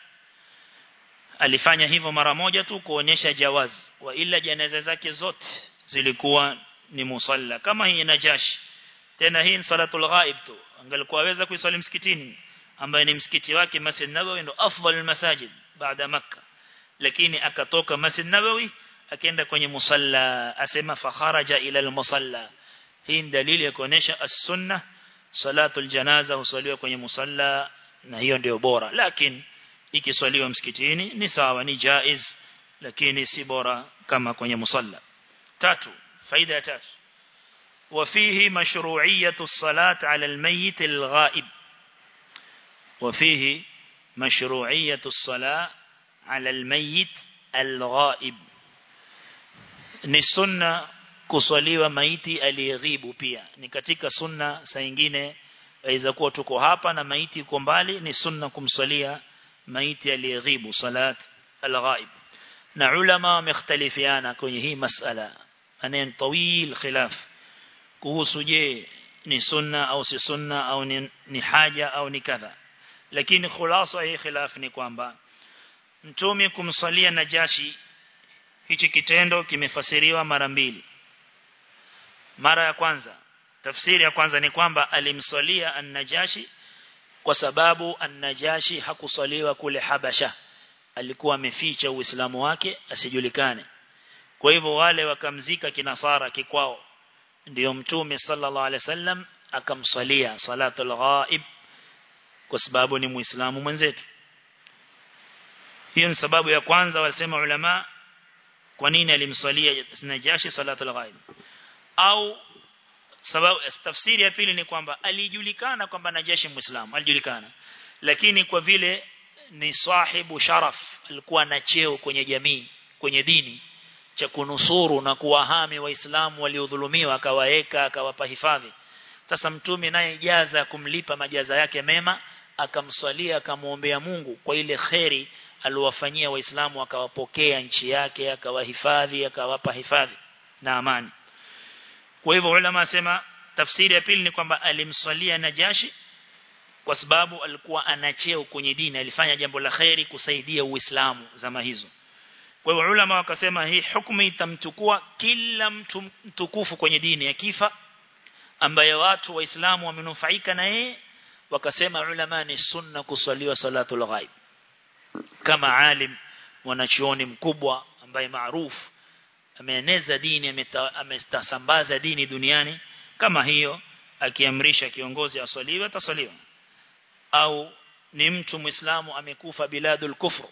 alifanya hivyo mara moja tu kuonyesha jawazi wa ila janaza zake zote zilikuwa ni musalla. Kama hii najashi tena hii ni salatul ghaib tu. Angalikuwa aweza kuiswali msikitini ambaye ni msikiti wake Masjid Nabawi ndo afdalul masajid baada makkah lakini akatoka Masjid Nabawi akaenda kwenye musalla asema fakharaja ila al-musalla. Hii ni dalili ya kuonesha as-sunnah salatul janaza husaliwa kwenye musalla na hiyo ndio bora. Lakini ikiswaliwa msikitini ni sawa ni jaiz lakini si bora kama kwenye musalla. Tatu فائدة تات وفيه مشروعية الصلاة على الميت الغائب. وفيه مشروعية الصلاة على الميت الغائب. نسنة كصليوة ميتي أليغيب بيها نكتك سنة سينجين إذا كوتكو هابا نميتي كمبالي نسنة كمصليا ميتي ألي أليغيب صلاة الغائب نعلم مختلفيانا كنهي مسألة anen tawil khilaf. Kuhusu je ni sunna au si sunna au ni, ni haja au ni kadha. Lakini khulasa hii khilaf ni kwamba mtume kumsalia najashi hichi kitendo kimefasiriwa mara mbili. Mara ya kwanza tafsiri ya kwanza ni kwamba alimsalia an-najashi kwa sababu an-najashi hakusaliwa kule Habasha. Alikuwa ameficha uislamu wake asijulikane kwa hivyo wale wakamzika kinasara kikwao. Ndio mtume sallallahu alaihi wasallam akamswalia salatul ghaib kwa sababu ni muislamu mwenzetu. Hiyo ni sababu ya kwanza wasema ulama kwa nini alimswalia Najashi salatul ghaib? Au sababu tafsiri ya pili ni kwamba alijulikana kwamba Najashi muislamu alijulikana. Lakini kwa vile ni sahibu sharaf alikuwa na cheo kwenye jamii kwenye dini cha kunusuru na kuwahami waislamu waliodhulumiwa akawaeka akawapa hifadhi. Sasa mtume naye jaza kumlipa majaza yake mema akamswalia akamuombea Mungu kwa ile kheri aliwafanyia waislamu akawapokea nchi yake akawahifadhi akawapa hifadhi na amani. Kwa hivyo ulama asema tafsiri ya pili ni kwamba alimswalia Najashi kwa sababu alikuwa anacheo kwenye dini alifanya jambo la kheri kusaidia uislamu zama hizo kwa hivyo ulama wakasema hii hukumu itamchukua kila mtu mtukufu kwenye dini ya kifa ambaye watu waislamu wamenufaika na yeye wakasema ulama ni sunna kuswaliwa salatul ghaib. Kama alim mwanachuoni mkubwa ambaye maarufu ameeneza dini amestasambaza dini duniani kama hiyo akiamrisha kiongozi aswaliwe ataswaliwa. Au ni mtu muislamu amekufa biladul kufru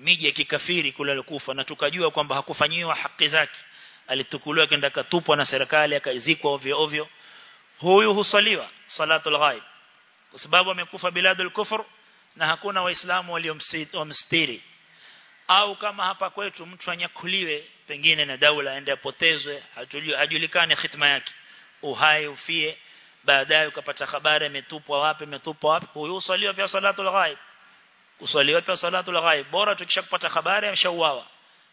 miji ya kikafiri kule alikufa na tukajua kwamba hakufanyiwa haki zake. Alitukuliwa kenda katupwa na serikali akazikwa ovyo ovyo. Huyu husaliwa salatul ghaib kwa sababu amekufa biladul kufur na hakuna waislamu waliomstiri au kama hapa kwetu mtu anyakuliwe pengine na daula aende apotezwe hajulikani hitima yake. Uhai ufie baadaye ukapata habari ametupwa wapi ametupwa wapi. Huyu usaliwa pia salatul ghaib usaliwa wapi salatul ghaib. Bora tukishapata habari amshauawa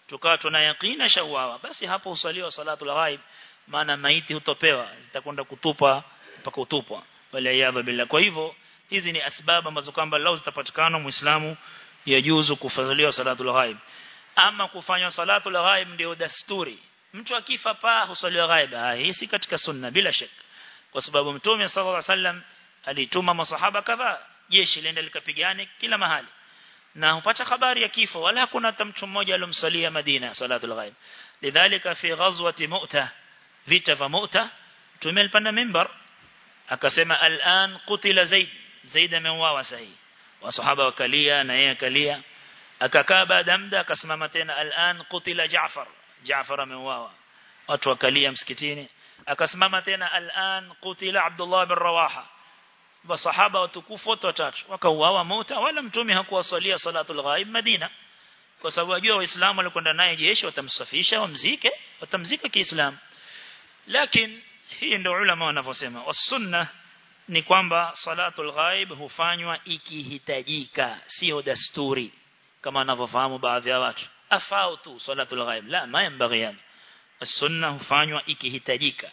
tukawa tuna yakina shauawa. Basi hapo usaliwa salatul ghaib maana maiti hutopewa. Zitakwenda kutupa mpaka utupwa wala yadha billah. Kwa hivyo hizi ni asbabu ambazo kwamba lao zitapatikana muislamu yajuzu kufadhiliwa salatul ghaib. Ama kufanya salatul ghaib ndio dasturi. Mtu akifa pa husaliwa ghaib. Hii si katika sunna bila shaka kwa sababu mtume sallallahu alaihi wasallam alituma masahaba kadhaa. Jeshi lienda likapigane kila mahali na hupata habari ya kifo wala hakuna hata mtu mmoja aliyomsalia Madina salatul ghaib lidhalika fi ghazwati mu'ta vita vya mu'ta tumelipanda mimbar akasema al'an qutila zaid zaid ameuawa sahi wasahaba wakalia na yeye akalia akakaa baada muda akasimama tena al'an qutila Jaafar Jaafar ameuawa watu wakalia msikitini akasimama tena al'an qutila Abdullah bin Rawaha wasahaba watukufu wote watatu. Wakauawa mauta wala mtume hakuwasalia salatul ghaib Madina. Kwa sababu wajua waislamu walikwenda naye jeshi watamsafisha wamzike watamzika kiislamu. Lakini hii ndio ulama wanavyosema. Wasunna ni kwamba salatul ghaib hufanywa ikihitajika sio dasturi kama wanavyofahamu baadhi ya watu. Afau tu salatul ghaib. La ma yambaghi sunna hufanywa ikihitajika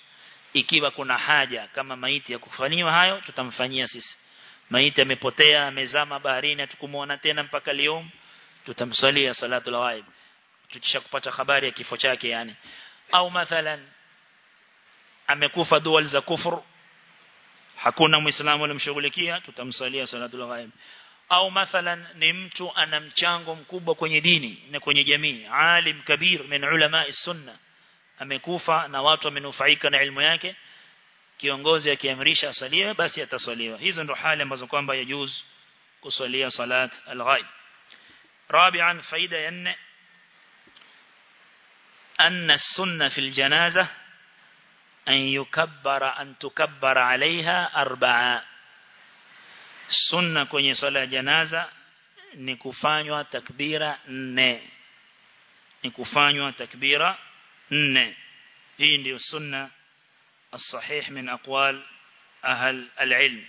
ikiwa kuna haja kama maiti ya kufanyiwa hayo tutamfanyia sisi. Maiti amepotea amezama baharini atukumuona tena mpaka leo tutamsalia salatu al-ghaib tukisha kupata habari ya kifo chake yani. Au mathalan amekufa dual za kufuru hakuna muislamu alimshughulikia tutamsalia salatu al-ghaib au mathalan ni mtu ana mchango mkubwa kwenye dini na kwenye jamii. Alim kabir min ulama sunna amekufa na watu wamenufaika na ilmu yake kiongozi akiamrisha asaliwe basi atasaliwa hizo ndo hali ambazo kwamba yajuz kusalia salat al-ghaib رابعا فائده ya nne أن السنة في الجنازة أن يكبر أن تكبر عليها أربعة sunna kwenye swala ya janaza ni kufanywa takbira nne ni kufanywa takbira nne hii ndio sunna الصحيح من أقوال أهل العلم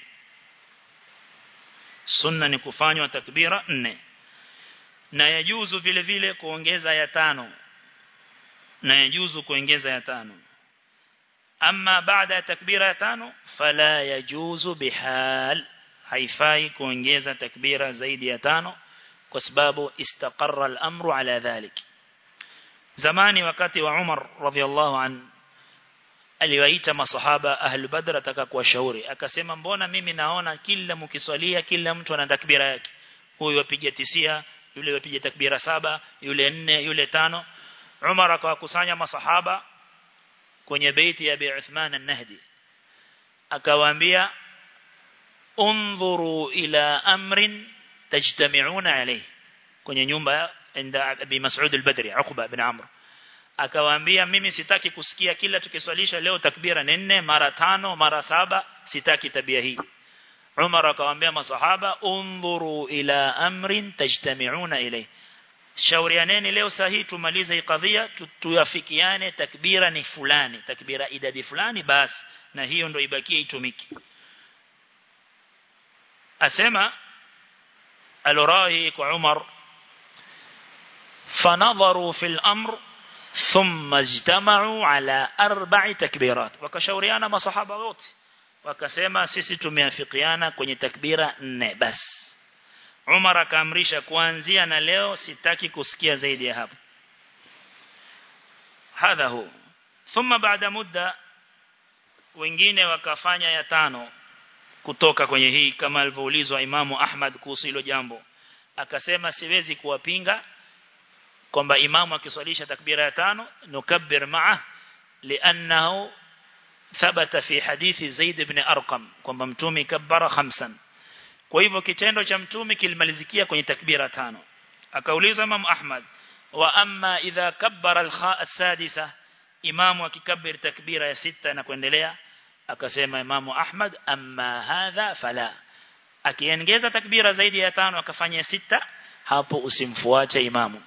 sunna ni kufanywa takbira nne na yajuzu vile vile kuongeza ya tano na yajuzu kuongeza ya tano amma baada ya takbira ya tano fala yajuzu bihal haifai kuongeza takbira zaidi ya tano kwa sababu istaqarra al-amru ala dhalik zamani wakati wa Umar radhiallahu an aliwaita masahaba ahlu badr atakakuwashauri akasema mbona mimi naona kila mkiswalia kila mtu ana takbira yake? Huyu apiga tisia yule apiga takbira saba yule nne yule tano. Umar akawakusanya masahaba kwenye beiti ya Bi Uthman an-Nahdi. Akawaambia unzuru ila amrin tajtami'una alayhi. Kwenye nyumba inda Abi Mas'ud al-Badri Uqba Amr. Akawaambia mimi sitaki kusikia kila tukiswalisha leo takbira nne mara tano mara saba. Sitaki tabia hii. Umar akawaambia masahaba undhuru ila amrin tajtami'una ilayhi. Shaurianeni leo sahihi tumalize hii kadhia tuyafikiane takbira ni fulani takbira idadi fulani basi na hiyo ndio ibakie itumiki asema alorai kwa Umar fanadharu fil amr thumma ijtama'u ala arba'i takbirat wakashauriana masahaba wote. Wakasema sisi tumeafikiana kwenye takbira nne basi Umar akaamrisha kuanzia na leo sitaki kusikia zaidi ya hapo. Hadha hu. Thumma baada muda wengine wakafanya ya tano kutoka kwenye hii kama alivyoulizwa Imamu Ahmad kuhusu hilo jambo. Akasema siwezi kuwapinga kwamba imamu akiswalisha takbira ya tano nukabbir ma'a li'annahu thabata fi hadithi Zaid ibn Arqam kwamba mtume kabbara khamsan. Kwa hivyo kitendo cha mtume kilimalizikia kwenye takbira tano. Akauliza Imam Ahmad wa amma idha kabbara al-sadisa imamu akikabir takbira ya sita na kuendelea akasema Imamu Ahmad amma hadha fala. Akiongeza takbira zaidi ya tano akafanya sita hapo usimfuate imamu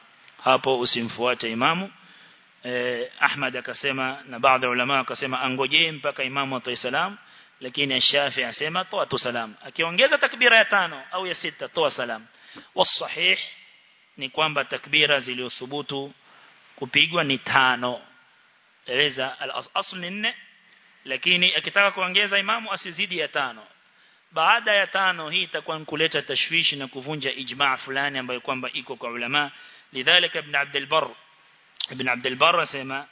hapo usimfuate imamu. Eh, Ahmad akasema na baadhi ya ulama akasema angojee mpaka imamu atoe salamu lakini Shafi asema toa tu salamu akiongeza takbira ya tano au ya sita toa salamu wasahih ni kwamba takbira zilizothubutu kupigwa ni tano. Eleza al-asl ni nne lakini akitaka kuongeza imamu asizidi ya tano. Baada ya tano hii itakuwa kuleta tashwishi na kuvunja ijma fulani ambayo kwamba iko kwa ulama لذلك ابن عبد البر ابن عبد البر سيما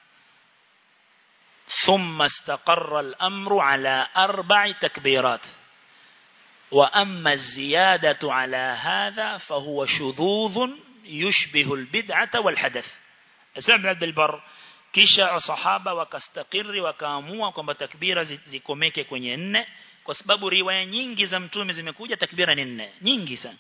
ثم استقر الأمر على أربع تكبيرات. وأما الزيادة على هذا فهو شذوذ يشبه البدعة والحدث. أسمع عبد البر كشاء صحابة وكاستقر وكاموا وكما تكبير زي كوميكي كوني kwa sababu riwaya nyingi za mtume zimekuja takbira ni nne. Nyingi sana.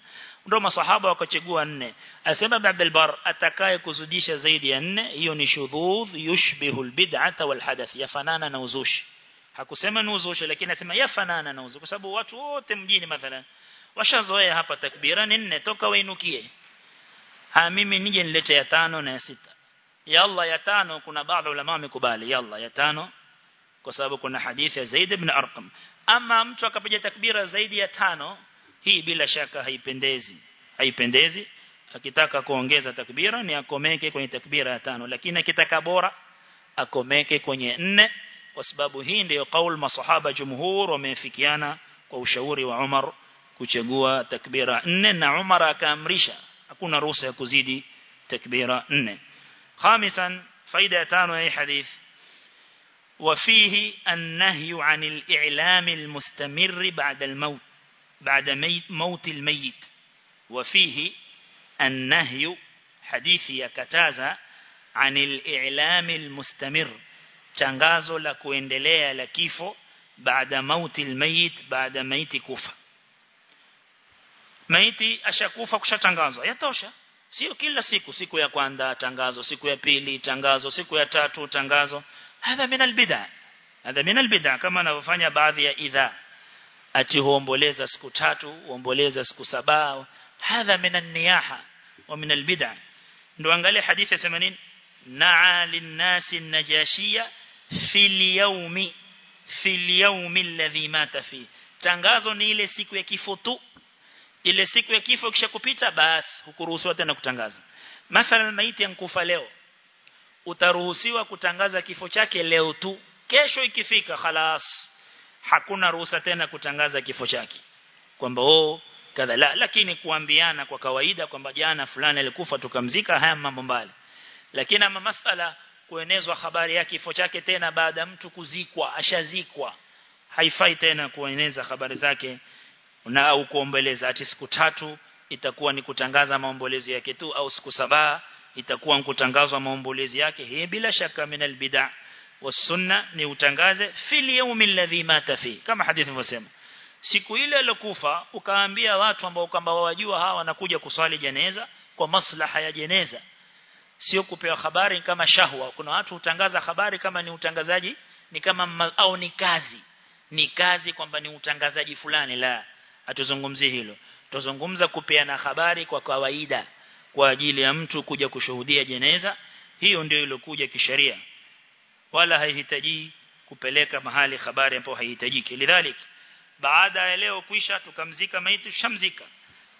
Ndio masahaba wakachagua nne. Asema Abdul Bar atakaye kuzidisha zaidi ya nne hiyo ni shudhudh yushbihu albid'ata walhadath. Yafanana na uzushi. Hakusema ni uzushi lakini anasema yafanana na uzushi. Kwa sababu watu wote mjini mathalan washazoea hapa takbira ni nne toka wainukie. Ha mimi nije nilete ya tano na ya sita. Ya Allah ya tano kuna baadhi ulama wamekubali. Ya Allah ya tano. Kwa sababu kuna hadithi ya Zaid ibn Arqam ama mtu akapiga takbira zaidi ya tano hii bila shaka haipendezi. Haipendezi. Akitaka kuongeza takbira ni akomeke kwenye takbira ya tano. Lakini akitaka bora akomeke kwenye nne. Kwa sababu hii ndio kaul masahaba jumhur wamefikiana kwa ushauri wa Umar kuchagua takbira nne na Umar akaamrisha hakuna ruhusa ya kuzidi takbira nne. Khamisan faida ya tano ya hadith وفيه النهي عن الإعلام المستمر بعد الموت بعد موت الميت وفيه النهي حديث يكتازا عن الإعلام المستمر tangazo la kuendelea la kifo baada mauti almayit baada maiti kufa maiti ashakufa kushatangazwa yatosha sio kila siku siku ya kwanza tangazo siku ya pili tangazo siku ya tatu tangazo hadha min albid'a. Hadha min albid'a kama anavyofanya baadhi ya idhaa ati huomboleza siku tatu huomboleza siku saba. Hadha min an-niyaha wa min albid'a. Ndio angalia hadithi ya 80 na'a lin-nasi an-najashiyya fil yawmi fil yawmi alladhi mata fi. Tangazo ni ile siku ya kifo tu. Ile siku ya kifo kisha kupita basi hukuruhusiwa tena kutangaza. Mathalan maiti yankufa leo utaruhusiwa kutangaza kifo chake leo tu. Kesho ikifika khalas hakuna ruhusa tena kutangaza kifo chake. Kwamba oh kadha la lakini kuambiana kwa kawaida kwamba jana fulani alikufa tukamzika haya mambo mbali. Lakini ama masala kuenezwa habari ya kifo chake tena baada mtu kuzikwa ashazikwa haifai tena kueneza habari zake na au kuombeleza. Ati siku tatu itakuwa ni kutangaza maombolezo yake tu au siku saba itakuwa nkutangazwa maombolezi yake. Hii bila shaka min albid'a wasunna ni utangaze fil yawmi alladhi mata fi kama hadithi inasema siku ile alokufa ukaambia watu ambao kwamba wajua hawa wanakuja kuswali jeneza kwa maslaha ya jeneza. Sio kupewa habari kama shahwa. Kuna watu hutangaza habari kama ni utangazaji ni kama au ni kazi. Ni kazi kwamba ni utangazaji fulani la. Atuzungumzie hilo. Tuzungumza kupeana habari kwa kawaida kwa ajili ya mtu kuja kushuhudia jeneza hiyo ndio ilokuja kisheria. Wala haihitaji kupeleka mahali habari ambapo haihitajiki. Lidhalik baada ya leo kuisha tukamzika maiti shamzika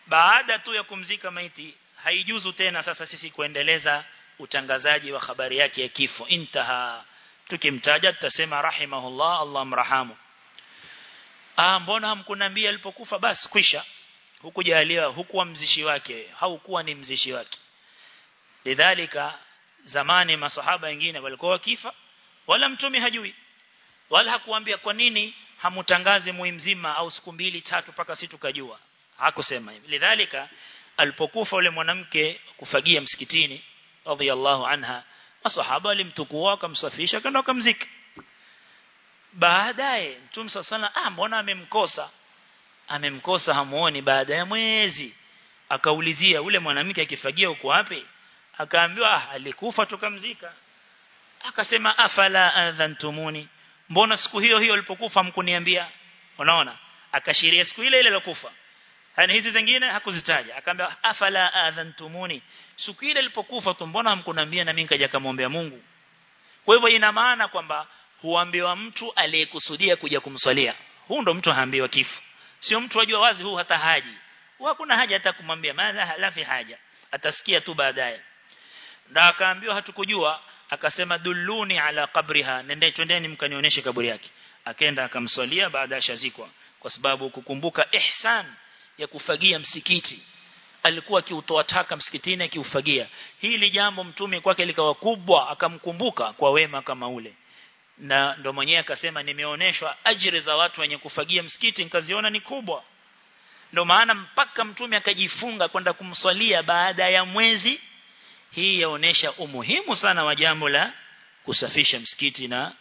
baada tu ya kumzika maiti haijuzu tena sasa sisi kuendeleza utangazaji wa habari yake ya kifo. Intaha. Tukimtaja tutasema rahimahullah Allah mrahamu ah mbona hamkuniambia alipokufa? Basi kwisha hukujaliwa hukuwa mzishi wake haukuwa ni mzishi wake. Lidhalika zamani masahaba wengine walikuwa wakifa wala mtume hajui. Wala hakuambia kwa nini hamutangazi muimzima au siku mbili tatu paka si tukajua. Hakusema hivi. Lidhalika alipokufa yule mwanamke kufagia msikitini radhiallahu anha masahaba walimtukua wakamsafisha kando akamzika baadaye mtume sasa ah mbona amemkosa amemkosa hamuoni. Baada ya mwezi akaulizia ule mwanamke akifagia uko wapi? Akaambiwa ah alikufa tukamzika akasema afala adhantumuni? Mbona siku hiyo hiyo alipokufa mkuniambia unaona? Akashiria siku ile ile aliyokufa. Yani hizi zingine hakuzitaja. Akaambia afala adhantumuni? Siku ile alipokufa tu mbona hamkuniambia na mimi nikaja kumwombea Mungu? Kwa hivyo ina maana kwamba huambiwa mtu aliyekusudia kuja kumswalia huu ndo mtu haambiwa kifo sio mtu ajua wazi huu hata haji. Hakuna haja hata kumwambia maana la fi haja. Atasikia tu baadaye. Na akaambiwa hatukujua akasema dulluni ala qabriha. Nende twendeni mkanionyeshe kaburi yake. Akaenda akamswalia baada ya shazikwa. Kwa sababu kukumbuka ihsan ya kufagia msikiti. Alikuwa akiutoa taka msikitini akiufagia. Hili jambo mtume kwake likawa kubwa akamkumbuka kwa wema kama ule na ndo mwenyewe akasema nimeoneshwa ajira za watu wenye kufagia msikiti nikaziona ni kubwa. Ndo maana mpaka mtume akajifunga kwenda kumswalia baada ya mwezi. Hii yaonesha umuhimu sana wa jambo la kusafisha msikiti na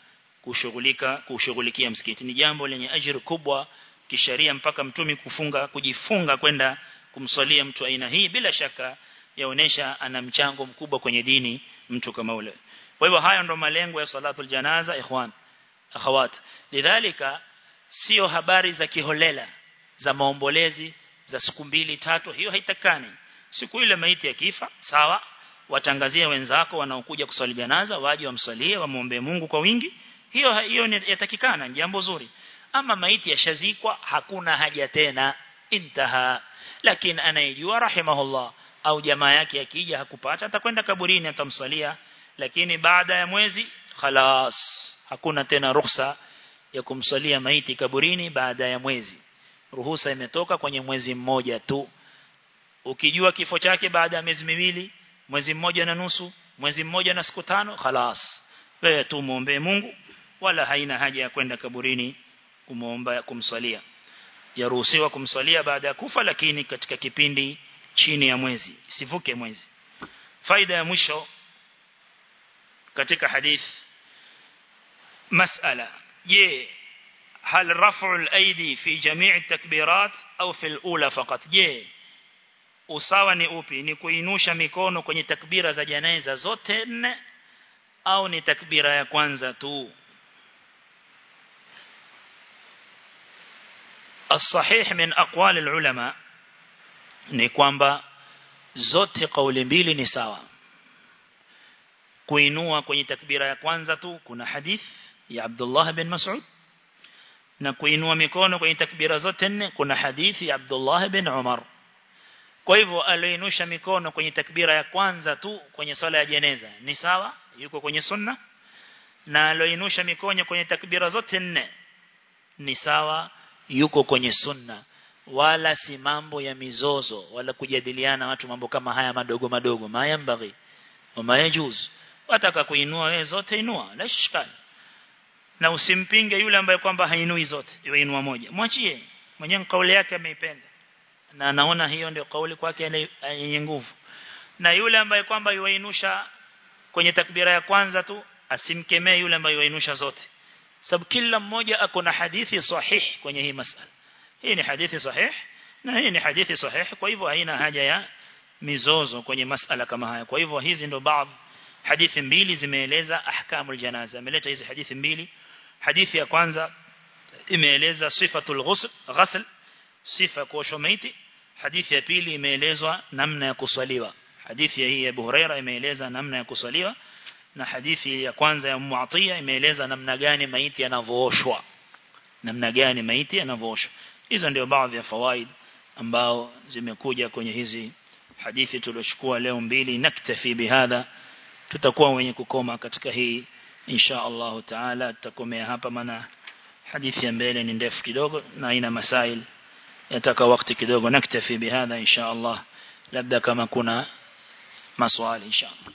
kushughulika kushughulikia msikiti. Ni jambo lenye ajira kubwa kisheria mpaka mtume kufunga kujifunga kwenda kumswalia mtu aina hii bila shaka yaonesha ana mchango mkubwa kwenye dini mtu kama ule. Kwa hivyo haya ndo malengo ya salatul janaza ikhwan akhawat. Lidhalika sio habari za kiholela za maombolezi za siku mbili tatu hiyo haitakani. Siku ile maiti ya kifa sawa watangazie wenzako wanaokuja kuswali janaza waje wamsalie wamuombe Mungu kwa wingi hiyo hiyo yatakikana jambo zuri. Ama maiti yashazikwa hakuna haja tena intaha. Lakini anayejua rahimahullah au jamaa yake akija hakupata atakwenda kaburini atamsalia. Lakini baada ya mwezi khalas hakuna tena ruhusa ya kumsalia maiti kaburini baada ya mwezi. Ruhusa imetoka kwenye mwezi mmoja tu. Ukijua kifo chake baada ya miezi miwili mwezi mmoja na nusu mwezi mmoja na siku tano khalas. Wewe tu muombe Mungu wala haina haja ya kwenda kaburini kumuomba kumsalia. Yaruhusiwa kumsalia baada ya kufa lakini katika kipindi chini ya mwezi sivuke mwezi faida ya mwisho katika hadith masala je هل رفع الأيدي في جميع التكبيرات أو في الأولى فقط je usawa ni upi ni kuinusha mikono kwenye takbira za janaiza zote nne au ni takbira ya kwanza tu الصحيح من أقوال العلماء ni kwamba zote kauli mbili ni sawa. Kuinua kwenye takbira ya kwanza tu kuna hadith ya Abdullah bin Mas'ud. Na kuinua mikono kwenye takbira zote nne kuna hadith ya Abdullah bin Umar. Kwa hivyo alioinusha mikono kwenye takbira ya kwanza tu kwenye sala ya jeneza. Ni sawa? Yuko kwenye sunna? Na alioinusha mikono kwenye takbira zote nne. Ni sawa? Yuko kwenye sunna wala si mambo ya mizozo wala kujadiliana watu mambo kama haya madogo madogo. Mayambaghi umayajuz yajuz. Wataka kuinua wewe zote inua. La shikali na usimpinge yule ambaye kwamba hainui zote. Iwe inua moja. Mwachie. Mwenyewe kauli yake ameipenda. Na anaona hiyo ndio kauli kwake yenye nguvu. Na yule ambaye kwamba yuinusha kwenye takbira ya kwanza tu asimkemee yule ambaye yuinusha zote. Sababu kila mmoja ako na hadithi sahihi kwenye hii masala hii ni hadithi sahihi na hii ni hadithi sahihi kwa hivyo haina haja ya mizozo kwenye masala kama haya kwa hivyo hizi ndo baadhi hadithi mbili zimeeleza ahkamul janaza ameleta hizi hadithi mbili hadithi ya kwanza imeeleza sifatul ghusl ghasl sifa kuosha maiti hadithi ya pili imeelezwa namna ya kuswaliwa hadithi ya hii ya Abu Huraira imeeleza namna ya kuswaliwa na hadithi ya kwanza ya Muatia imeeleza namna gani maiti yanavooshwa namna gani maiti yanavooshwa hizo ndio baadhi ya fawaid ambao zimekuja kwenye hizi hadithi tuliochukua leo mbili. Naktafi bihadha tutakuwa wenye kukoma katika hii insha Allah taala. Tutakomea hapa maana hadithi ya mbele ni ndefu kidogo na ina masail yataka wakati kidogo. Naktafi bihadha insha Allah labda kama kuna maswali insha Allah